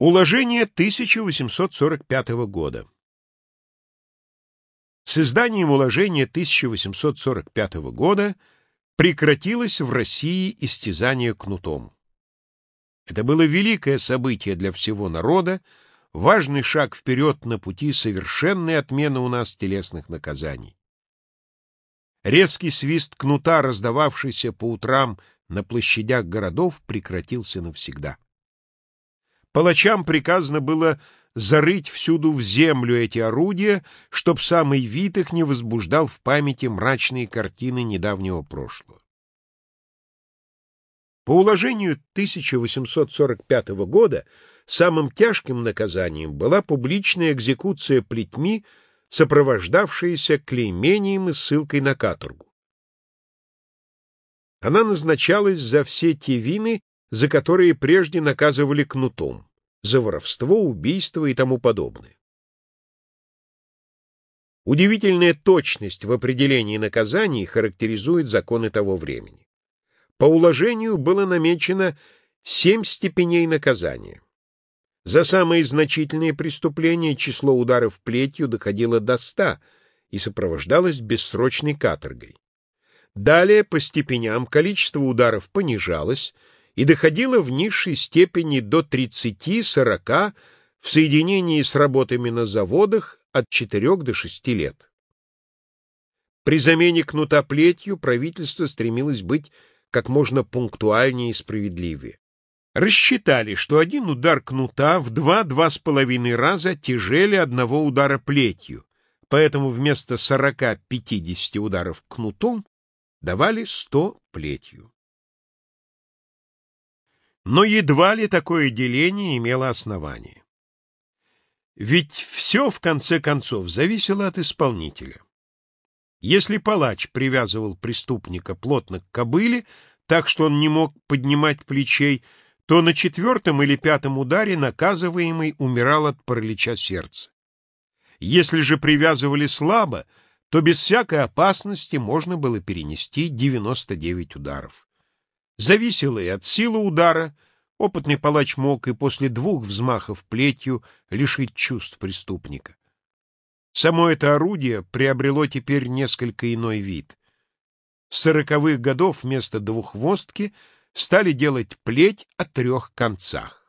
Уложение 1845 года С изданием уложения 1845 года прекратилось в России истязание кнутом. Это было великое событие для всего народа, важный шаг вперед на пути совершенной отмены у нас телесных наказаний. Резкий свист кнута, раздававшийся по утрам на площадях городов, прекратился навсегда. Палачам приказано было зарыть всюду в землю эти орудия, чтоб самый вид их не возбуждал в памяти мрачные картины недавнего прошлого. По уложению 1845 года самым тяжким наказанием была публичная экзекуция плетьми, сопровождавшаяся клеймением и ссылкой на каторгу. Она назначалась за все те вины, за которые прежде наказывали кнутом, за воровство, убийство и тому подобное. Удивительная точность в определении наказаний характеризует законы того времени. По уложению было намечено семь степеней наказания. За самые значительные преступления число ударов плетью доходило до ста и сопровождалось бессрочной каторгой. Далее по степеням количество ударов понижалось и доходило в низшей степени до 30-40 в соединении с работами на заводах от 4 до 6 лет. При замене кнута плетью правительство стремилось быть как можно пунктуальнее и справедливее. Рассчитали, что один удар кнута в два-два с половиной раза тяжелее одного удара плетью, поэтому вместо 40-50 ударов кнутом давали сто плетью. Но едва ли такое деление имело основание. Ведь все, в конце концов, зависело от исполнителя. Если палач привязывал преступника плотно к кобыле, так что он не мог поднимать плечей, то на четвертом или пятом ударе наказываемый умирал от паралича сердца. Если же привязывали слабо, то без всякой опасности можно было перенести 99 ударов. Зависело и от силы удара, опытный палач мог и после двух взмахов плетью лишить чувств преступника. Само это орудие приобрело теперь несколько иной вид. С сороковых годов вместо двуххвостки стали делать плеть о трех концах.